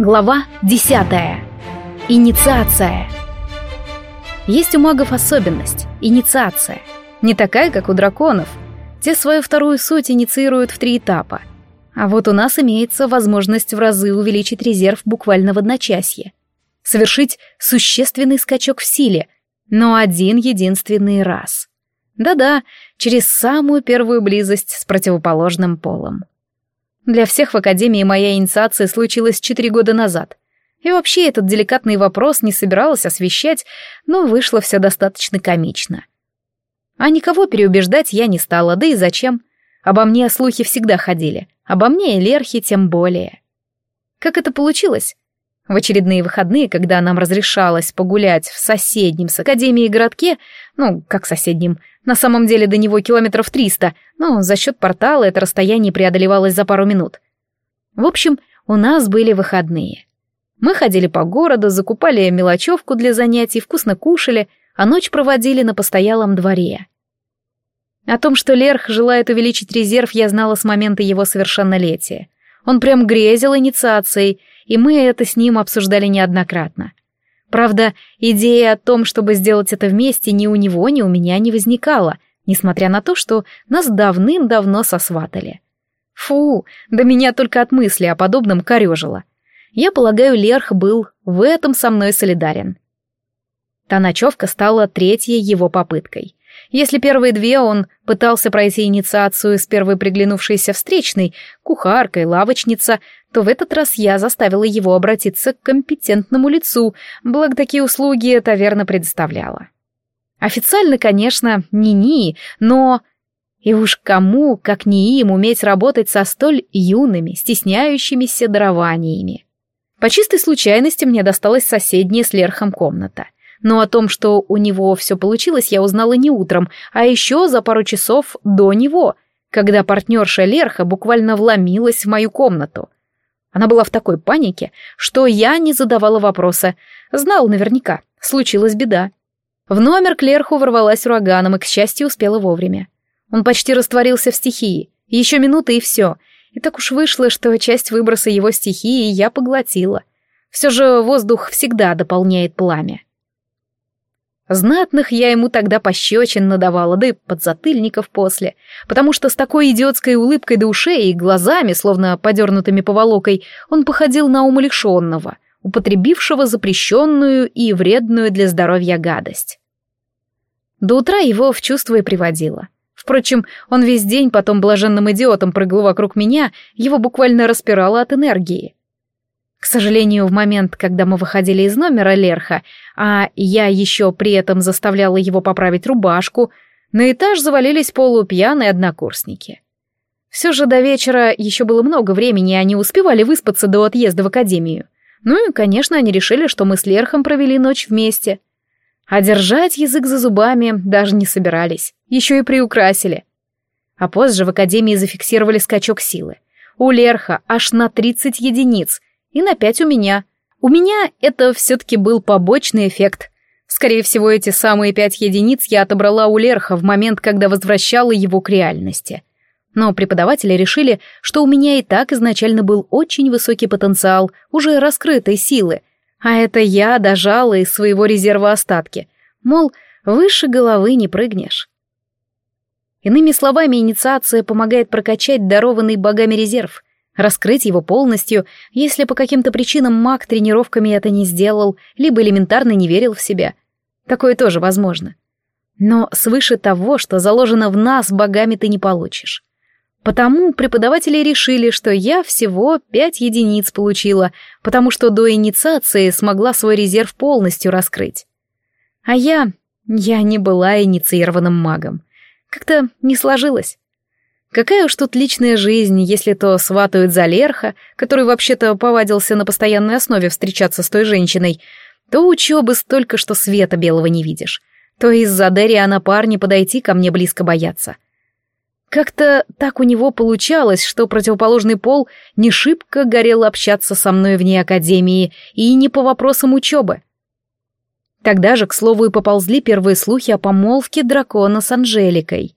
Глава 10. Инициация. Есть у магов особенность — инициация. Не такая, как у драконов. Те свою вторую суть инициируют в три этапа. А вот у нас имеется возможность в разы увеличить резерв буквально в одночасье. Совершить существенный скачок в силе, но один единственный раз. Да-да, через самую первую близость с противоположным полом. Для всех в Академии моя инициация случилась четыре года назад. И вообще этот деликатный вопрос не собиралась освещать, но вышло все достаточно комично. А никого переубеждать я не стала, да и зачем? Обо мне слухи всегда ходили, обо мне и Лерхи тем более. Как это получилось? В очередные выходные, когда нам разрешалось погулять в соседнем с Академией городке, ну, как соседнем, на самом деле до него километров триста, но за счет портала это расстояние преодолевалось за пару минут. В общем, у нас были выходные. Мы ходили по городу, закупали мелочевку для занятий, вкусно кушали, а ночь проводили на постоялом дворе. О том, что Лерх желает увеличить резерв, я знала с момента его совершеннолетия. Он прям грезил инициацией, и мы это с ним обсуждали неоднократно. Правда, идея о том, чтобы сделать это вместе, ни у него, ни у меня не возникала, несмотря на то, что нас давным-давно сосватали. Фу, да меня только от мысли о подобном корежило. Я полагаю, Лерх был в этом со мной солидарен. Та ночевка стала третьей его попыткой. Если первые две он пытался пройти инициацию с первой приглянувшейся встречной, кухаркой, лавочница, то в этот раз я заставила его обратиться к компетентному лицу, благо такие услуги таверна предоставляла. Официально, конечно, не-ни, но... И уж кому, как не им, уметь работать со столь юными, стесняющимися дарованиями. По чистой случайности мне досталась соседняя с Лерхом комната. Но о том, что у него все получилось, я узнала не утром, а еще за пару часов до него, когда партнерша Лерха буквально вломилась в мою комнату. Она была в такой панике, что я не задавала вопроса. Знал наверняка, случилась беда. В номер к Лерху ворвалась ураганом и, к счастью, успела вовремя. Он почти растворился в стихии. Еще минута и все. И так уж вышло, что часть выброса его стихии я поглотила. Все же воздух всегда дополняет пламя. Знатных я ему тогда пощечин надавала, да и подзатыльников после, потому что с такой идиотской улыбкой до ушей и глазами, словно подернутыми поволокой, он походил на умалишенного, употребившего запрещенную и вредную для здоровья гадость. До утра его в чувство и приводило. Впрочем, он весь день потом блаженным идиотом прыгал вокруг меня, его буквально распирало от энергии. К сожалению, в момент, когда мы выходили из номера Лерха, а я еще при этом заставляла его поправить рубашку, на этаж завалились полупьяные однокурсники. Все же до вечера еще было много времени, и они успевали выспаться до отъезда в академию. Ну и, конечно, они решили, что мы с Лерхом провели ночь вместе. А держать язык за зубами даже не собирались, еще и приукрасили. А позже в академии зафиксировали скачок силы. У Лерха аж на 30 единиц, и на пять у меня. У меня это все-таки был побочный эффект. Скорее всего, эти самые пять единиц я отобрала у Лерха в момент, когда возвращала его к реальности. Но преподаватели решили, что у меня и так изначально был очень высокий потенциал уже раскрытой силы, а это я дожала из своего резерва остатки. Мол, выше головы не прыгнешь. Иными словами, инициация помогает прокачать дарованный богами резерв — Раскрыть его полностью, если по каким-то причинам маг тренировками это не сделал, либо элементарно не верил в себя. Такое тоже возможно. Но свыше того, что заложено в нас, богами ты не получишь. Потому преподаватели решили, что я всего пять единиц получила, потому что до инициации смогла свой резерв полностью раскрыть. А я... я не была инициированным магом. Как-то не сложилось. Какая уж тут личная жизнь, если то сватают за Лерха, который вообще-то повадился на постоянной основе встречаться с той женщиной, то учебы столько, что света белого не видишь, то из-за Дериана парни подойти ко мне близко боятся. Как-то так у него получалось, что противоположный пол не шибко горел общаться со мной вне академии и не по вопросам учебы. Тогда же, к слову, и поползли первые слухи о помолвке дракона с Анжеликой.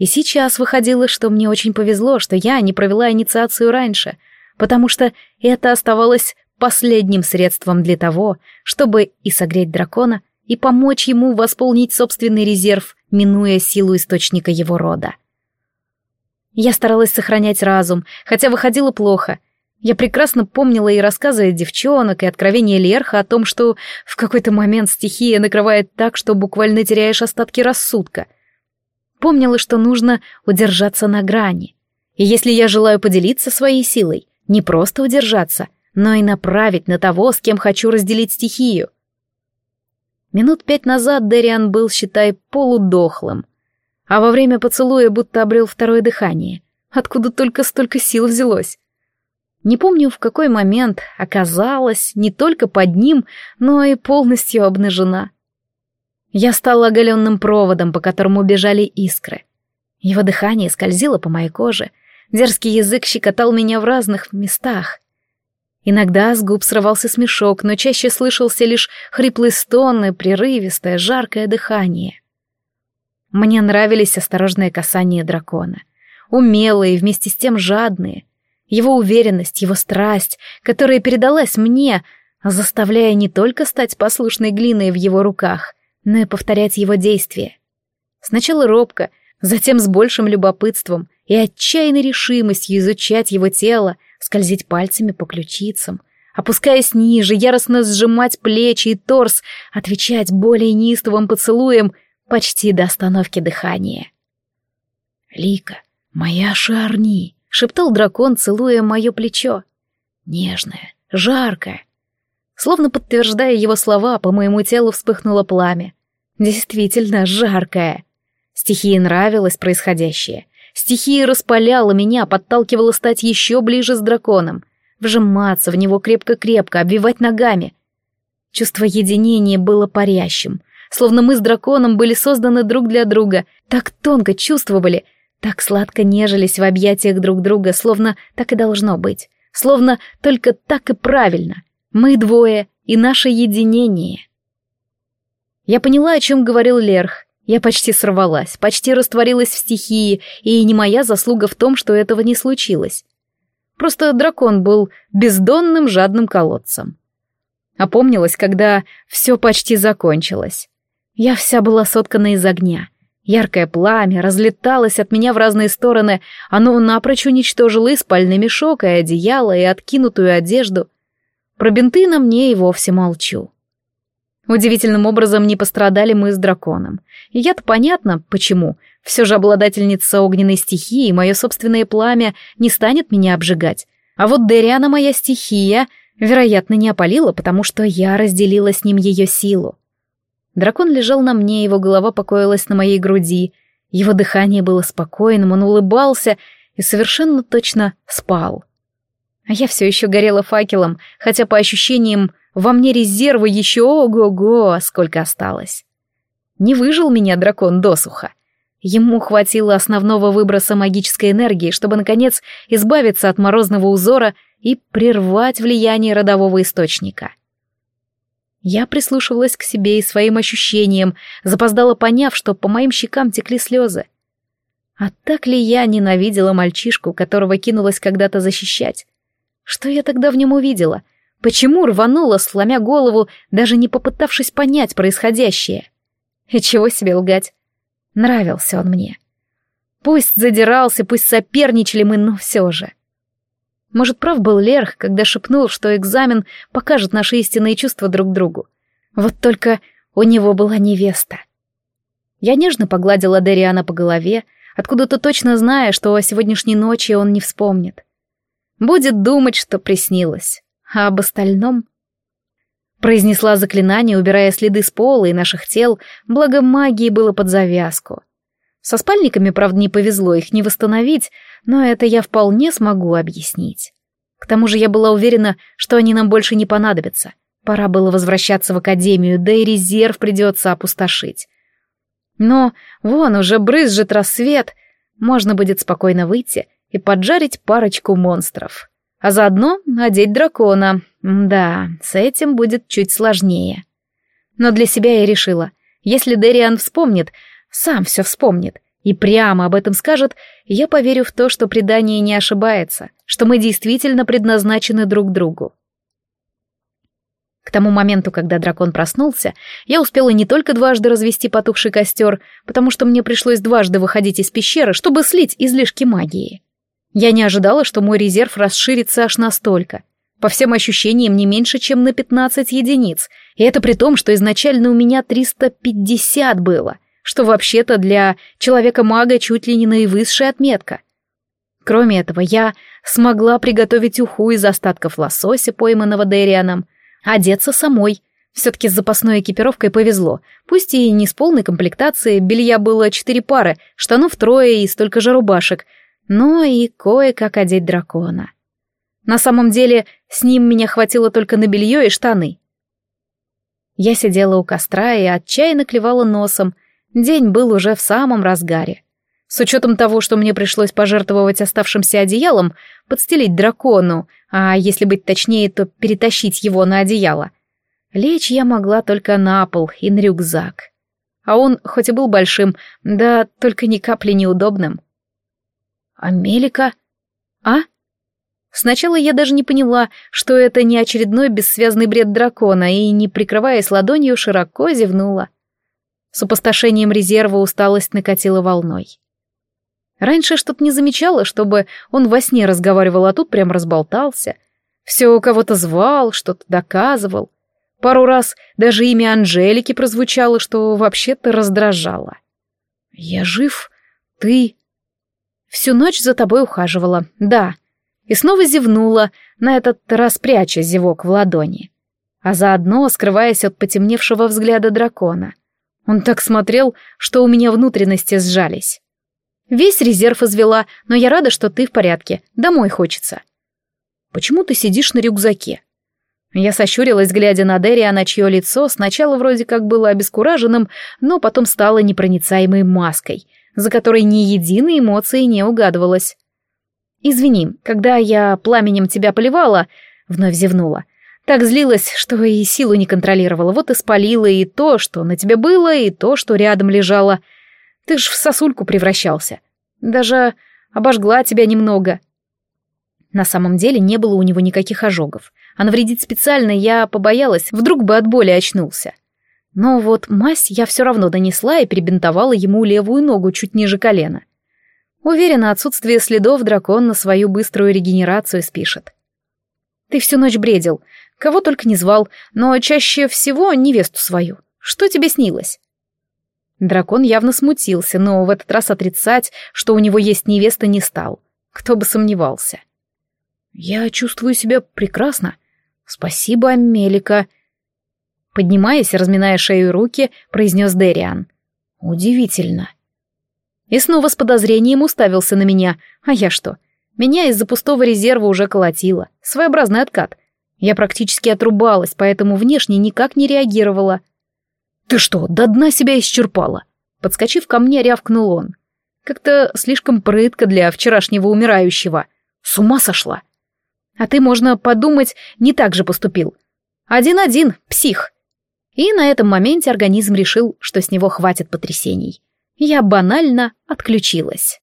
И сейчас выходило, что мне очень повезло, что я не провела инициацию раньше, потому что это оставалось последним средством для того, чтобы и согреть дракона, и помочь ему восполнить собственный резерв, минуя силу источника его рода. Я старалась сохранять разум, хотя выходило плохо. Я прекрасно помнила и рассказы девчонок, и откровения Лерха о том, что в какой-то момент стихия накрывает так, что буквально теряешь остатки рассудка. Помнила, что нужно удержаться на грани. И если я желаю поделиться своей силой, не просто удержаться, но и направить на того, с кем хочу разделить стихию. Минут пять назад Дэриан был, считай, полудохлым а во время поцелуя будто обрел второе дыхание. Откуда только столько сил взялось? Не помню, в какой момент оказалась не только под ним, но и полностью обнажена. Я стала оголенным проводом, по которому бежали искры. Его дыхание скользило по моей коже, дерзкий язык щекотал меня в разных местах. Иногда с губ срывался смешок, но чаще слышался лишь хриплый стон и прерывистое, жаркое дыхание. Мне нравились осторожные касания дракона. Умелые и вместе с тем жадные. Его уверенность, его страсть, которая передалась мне, заставляя не только стать послушной глиной в его руках, но и повторять его действия. Сначала робко, затем с большим любопытством и отчаянной решимостью изучать его тело, скользить пальцами по ключицам, опускаясь ниже, яростно сжимать плечи и торс, отвечать более неистовым поцелуем — почти до остановки дыхания. «Лика, моя Шарни!» — шептал дракон, целуя мое плечо. Нежное, жаркое. Словно подтверждая его слова, по моему телу вспыхнуло пламя. Действительно жаркое. Стихии нравилось происходящее. Стихия распаляла меня, подталкивала стать еще ближе с драконом, вжиматься в него крепко-крепко, обвивать ногами. Чувство единения было парящим, словно мы с драконом были созданы друг для друга, так тонко чувствовали, так сладко нежились в объятиях друг друга, словно так и должно быть, словно только так и правильно. Мы двое и наше единение. Я поняла, о чем говорил Лерх. Я почти сорвалась, почти растворилась в стихии, и не моя заслуга в том, что этого не случилось. Просто дракон был бездонным жадным колодцем. Опомнилась, когда все почти закончилось. Я вся была соткана из огня. Яркое пламя разлеталось от меня в разные стороны, оно напрочь уничтожило и спальный мешок, и одеяло, и откинутую одежду. Про бинты на мне и вовсе молчу. Удивительным образом не пострадали мы с драконом. И я-то понятно, почему. Все же обладательница огненной стихии, мое собственное пламя, не станет меня обжигать. А вот Дериана моя стихия, вероятно, не опалила, потому что я разделила с ним ее силу. Дракон лежал на мне, его голова покоилась на моей груди. Его дыхание было спокойным, он улыбался и совершенно точно спал. А я все еще горела факелом, хотя по ощущениям во мне резервы еще ого-го, сколько осталось. Не выжил меня дракон досуха. Ему хватило основного выброса магической энергии, чтобы, наконец, избавиться от морозного узора и прервать влияние родового источника. Я прислушивалась к себе и своим ощущениям, запоздала поняв, что по моим щекам текли слезы. А так ли я ненавидела мальчишку, которого кинулась когда-то защищать? Что я тогда в нем увидела? Почему рванула, сломя голову, даже не попытавшись понять происходящее? И чего себе лгать? Нравился он мне. Пусть задирался, пусть соперничали мы, но все же. Может, прав был Лерх, когда шепнул, что экзамен покажет наши истинные чувства друг другу. Вот только у него была невеста. Я нежно погладила Дериана по голове, откуда-то точно зная, что о сегодняшней ночи он не вспомнит. Будет думать, что приснилось. А об остальном... Произнесла заклинание, убирая следы с пола и наших тел, благо магии было под завязку. Со спальниками, правда, не повезло их не восстановить, но это я вполне смогу объяснить. К тому же я была уверена, что они нам больше не понадобятся. Пора было возвращаться в академию, да и резерв придется опустошить. Но вон уже брызжет рассвет, можно будет спокойно выйти и поджарить парочку монстров. А заодно одеть дракона. Да, с этим будет чуть сложнее. Но для себя я решила, если Дериан вспомнит, сам все вспомнит, и прямо об этом скажет, я поверю в то, что предание не ошибается, что мы действительно предназначены друг другу. К тому моменту, когда дракон проснулся, я успела не только дважды развести потухший костер, потому что мне пришлось дважды выходить из пещеры, чтобы слить излишки магии. Я не ожидала, что мой резерв расширится аж настолько. По всем ощущениям, не меньше, чем на 15 единиц. И это при том, что изначально у меня 350 было, что вообще-то для человека-мага чуть ли не наивысшая отметка. Кроме этого, я смогла приготовить уху из остатков лосося, пойманного Дерианом, одеться самой. Все-таки с запасной экипировкой повезло. Пусть и не с полной комплектацией, белья было четыре пары, штанов трое и столько же рубашек, но и кое-как одеть дракона. На самом деле, с ним меня хватило только на белье и штаны. Я сидела у костра и отчаянно клевала носом. День был уже в самом разгаре. С учетом того, что мне пришлось пожертвовать оставшимся одеялом, подстелить дракону, а если быть точнее, то перетащить его на одеяло. Лечь я могла только на пол и на рюкзак. А он, хоть и был большим, да только ни капли неудобным. «Амелика? А?» Сначала я даже не поняла, что это не очередной бессвязный бред дракона, и, не прикрываясь ладонью, широко зевнула. С опустошением резерва усталость накатила волной. Раньше что-то не замечала, чтобы он во сне разговаривал, а тут прям разболтался. Все у кого-то звал, что-то доказывал. Пару раз даже имя Анжелики прозвучало, что вообще-то раздражало. «Я жив? Ты...» «Всю ночь за тобой ухаживала, да», и снова зевнула, на этот раз пряча зевок в ладони, а заодно скрываясь от потемневшего взгляда дракона. Он так смотрел, что у меня внутренности сжались. Весь резерв извела, но я рада, что ты в порядке. Домой хочется. Почему ты сидишь на рюкзаке? Я сощурилась, глядя на Дериана, чье лицо сначала вроде как было обескураженным, но потом стало непроницаемой маской, за которой ни единой эмоции не угадывалось. «Извини, когда я пламенем тебя поливала...» — вновь зевнула. Так злилась, что и силу не контролировала. Вот и спалила и то, что на тебе было, и то, что рядом лежало. Ты ж в сосульку превращался. Даже обожгла тебя немного. На самом деле не было у него никаких ожогов. А навредить специально я побоялась, вдруг бы от боли очнулся. Но вот мазь я все равно донесла и перебинтовала ему левую ногу чуть ниже колена. Уверена, отсутствие следов дракон на свою быструю регенерацию спишет. Ты всю ночь бредил, кого только не звал, но чаще всего невесту свою. Что тебе снилось? Дракон явно смутился, но в этот раз отрицать, что у него есть невеста, не стал. Кто бы сомневался. «Я чувствую себя прекрасно. Спасибо, Амелика». Поднимаясь и разминая шею и руки, произнес Дериан. «Удивительно». И снова с подозрением уставился на меня. А я что? Меня из-за пустого резерва уже колотило. Своеобразный откат. Я практически отрубалась, поэтому внешне никак не реагировала. «Ты что, до дна себя исчерпала?» Подскочив ко мне, рявкнул он. Как-то слишком прытко для вчерашнего умирающего. С ума сошла. А ты, можно подумать, не так же поступил. Один-один, псих. И на этом моменте организм решил, что с него хватит потрясений я банально отключилась.